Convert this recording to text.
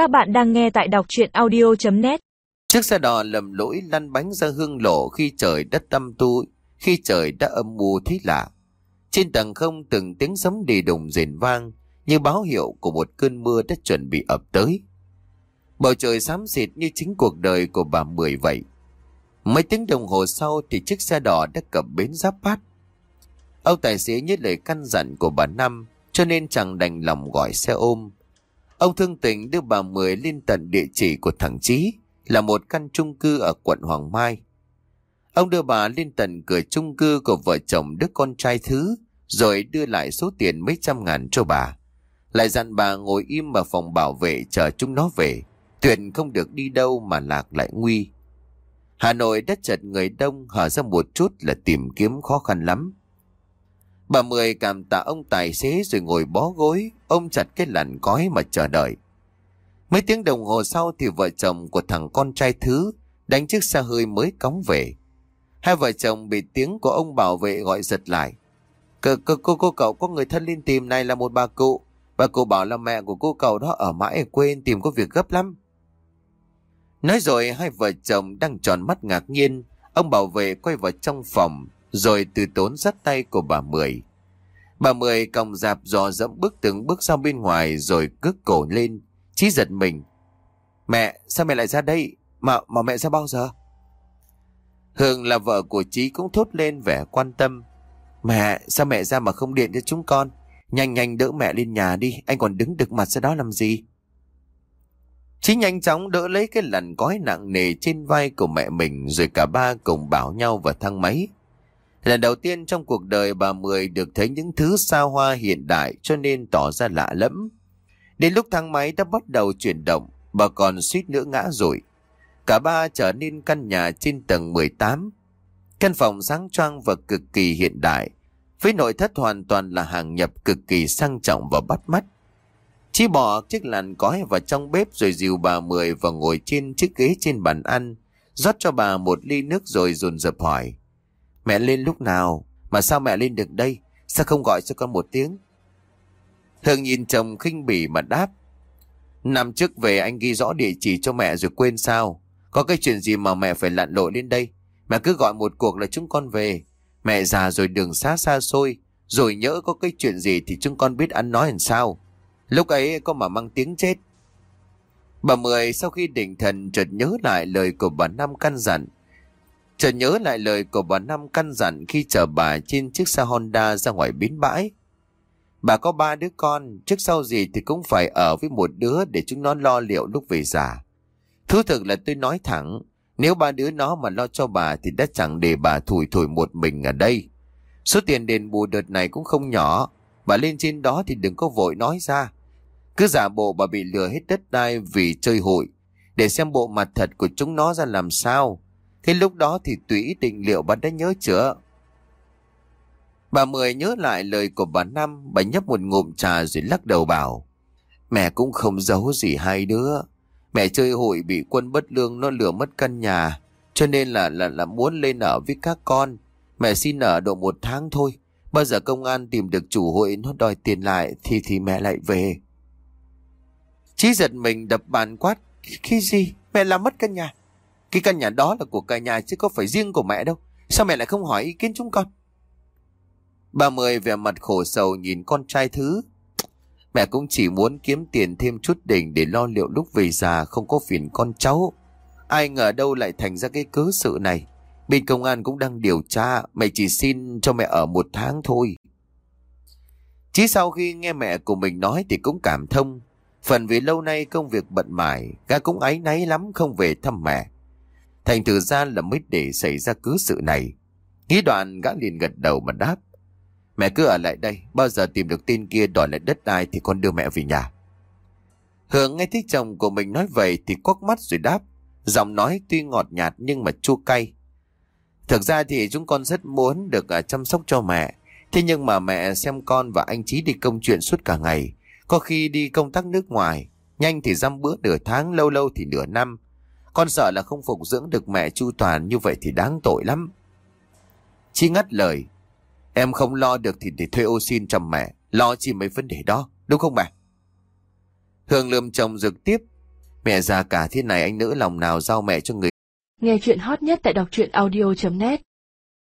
Các bạn đang nghe tại đọc chuyện audio.net Chiếc xe đò lầm lỗi lăn bánh ra hương lộ khi trời đất tâm tu, khi trời đã âm u thế lạ. Trên tầng không từng tiếng sấm đi đùng rền vang như báo hiệu của một cơn mưa đã chuẩn bị ập tới. Bầu trời xám xịt như chính cuộc đời của bà Mười vậy. Mấy tiếng đồng hồ sau thì chiếc xe đò đã cập bến giáp bát. Ông tài xế nhớ lời căn dặn của bà Năm cho nên chẳng đành lòng gọi xe ôm. Ông thương tình đưa bà Mười lên tận địa chỉ của thằng Chí, là một căn chung cư ở quận Hoàng Mai. Ông đưa bà lên tận cửa chung cư của vợ chồng đứa con trai thứ, rồi đưa lại số tiền mấy trăm ngàn cho bà. Lại dặn bà ngồi im ở phòng bảo vệ chờ chúng nó về. Tuyệt không được đi đâu mà lạc lại nguy. Hà Nội đất chật người đông, hở ra một chút là tìm kiếm khó khăn lắm. Bà Mười cảm tạ ông tài xế rồi ngồi bó gối, ôm chặt cái làn cói mà chờ đợi. Mấy tiếng đồng hồ sau thì vợ chồng của thằng con trai thứ đánh chiếc xe hơi mới cóng về. Hai vợ chồng bị tiếng của ông bảo vệ gọi giật lại. Cô, cô, cô, cô cậu có người thân lên tìm này là một bà cụ. Bà cụ bảo là mẹ của cô cậu đó ở mãi quên tìm có việc gấp lắm. Nói rồi hai vợ chồng đang tròn mắt ngạc nhiên. Ông bảo vệ quay vào trong phòng rồi từ tốn dắt tay của bà Mười. Bà Mười còng dạp dò dẫm bước từng bước ra bên ngoài rồi cước cổ lên. Chí giật mình. Mẹ, sao mẹ lại ra đây? Mà, mà mẹ ra bao giờ? Hương là vợ của Chí cũng thốt lên vẻ quan tâm. Mẹ, sao mẹ ra mà không điện cho chúng con? Nhanh nhanh đỡ mẹ lên nhà đi, anh còn đứng đực mặt ra đó làm gì? Chí nhanh chóng đỡ lấy cái lần gói nặng nề trên vai của mẹ mình rồi cả ba cùng bảo nhau vào thang máy. Lần đầu tiên trong cuộc đời bà Mười được thấy những thứ xa hoa hiện đại cho nên tỏ ra lạ lẫm. Đến lúc thang máy đã bắt đầu chuyển động, bà còn suýt nữa ngã rồi. Cả ba trở nên căn nhà trên tầng 18. Căn phòng sáng choang và cực kỳ hiện đại, với nội thất hoàn toàn là hàng nhập cực kỳ sang trọng và bắt mắt. Chỉ bỏ chiếc làn cói vào trong bếp rồi dìu bà Mười và ngồi trên chiếc ghế trên bàn ăn, rót cho bà một ly nước rồi dồn dập hỏi. Mẹ lên lúc nào? Mà sao mẹ lên được đây? Sao không gọi cho con một tiếng? Hương nhìn chồng khinh bỉ mà đáp. Năm trước về anh ghi rõ địa chỉ cho mẹ rồi quên sao? Có cái chuyện gì mà mẹ phải lặn lội lên đây? Mẹ cứ gọi một cuộc là chúng con về. Mẹ già rồi đường xa xa xôi. Rồi nhỡ có cái chuyện gì thì chúng con biết ăn nói làm sao. Lúc ấy có mà mang tiếng chết. Bà Mười sau khi định thần chợt nhớ lại lời của bà Năm căn dặn. Chợt nhớ lại lời của bà Năm căn dặn khi chở bà trên chiếc xe Honda ra ngoài bến bãi. Bà có ba đứa con, trước sau gì thì cũng phải ở với một đứa để chúng nó lo liệu lúc về già. Thú thực là tôi nói thẳng, nếu ba đứa nó mà lo cho bà thì đã chẳng để bà thủi thủi một mình ở đây. Số tiền đền bù đợt này cũng không nhỏ, bà lên trên đó thì đừng có vội nói ra. Cứ giả bộ bà bị lừa hết đất đai vì chơi hội, để xem bộ mặt thật của chúng nó ra làm sao. Thế lúc đó thì tùy định liệu bà đã nhớ chưa? Bà Mười nhớ lại lời của bà Năm, bà nhấp một ngụm trà rồi lắc đầu bảo. Mẹ cũng không giấu gì hai đứa. Mẹ chơi hội bị quân bất lương nó lừa mất căn nhà, cho nên là là là muốn lên ở với các con. Mẹ xin ở độ một tháng thôi. Bao giờ công an tìm được chủ hội nó đòi tiền lại thì thì mẹ lại về. Chí giật mình đập bàn quát. Khi gì? Mẹ làm mất căn nhà. Cái căn nhà đó là của cả nhà chứ có phải riêng của mẹ đâu. Sao mẹ lại không hỏi ý kiến chúng con? Bà Mười vẻ mặt khổ sầu nhìn con trai thứ. Mẹ cũng chỉ muốn kiếm tiền thêm chút đỉnh để lo liệu lúc về già không có phiền con cháu. Ai ngờ đâu lại thành ra cái cớ sự này. Bên công an cũng đang điều tra, mẹ chỉ xin cho mẹ ở một tháng thôi. Chỉ sau khi nghe mẹ của mình nói thì cũng cảm thông. Phần vì lâu nay công việc bận mải, gã cũng áy náy lắm không về thăm mẹ. Thành thử ra là mới để xảy ra cứ sự này. Nghĩ đoạn gã liền gật đầu mà đáp. Mẹ cứ ở lại đây, bao giờ tìm được tin kia đòi lại đất đai thì con đưa mẹ về nhà. Hương nghe thấy chồng của mình nói vậy thì quắc mắt rồi đáp. Giọng nói tuy ngọt nhạt nhưng mà chua cay. Thực ra thì chúng con rất muốn được à, chăm sóc cho mẹ. Thế nhưng mà mẹ xem con và anh Chí đi công chuyện suốt cả ngày. Có khi đi công tác nước ngoài. Nhanh thì dăm bữa nửa tháng, lâu lâu thì nửa năm. Con sợ là không phục dưỡng được mẹ chu toàn như vậy thì đáng tội lắm. chi ngắt lời. Em không lo được thì để thuê ô xin cho mẹ. Lo chỉ mấy vấn đề đó. Đúng không mẹ? Hương lườm chồng rực tiếp. Mẹ già cả thế này, anh nữ lòng nào giao mẹ cho người Nghe chuyện hot nhất tại đọc truyện audio.net